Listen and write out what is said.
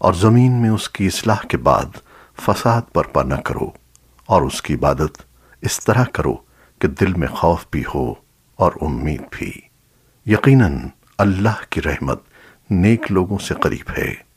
اور زمین میں اس کی اصلاح کے بعد فساد برپا نہ کرو اور اس کی عبادت اس طرح کرو کہ دل میں خوف بھی ہو اور امید بھی۔ یقیناً اللہ کی رحمت نیک لوگوں سے قریب ہے۔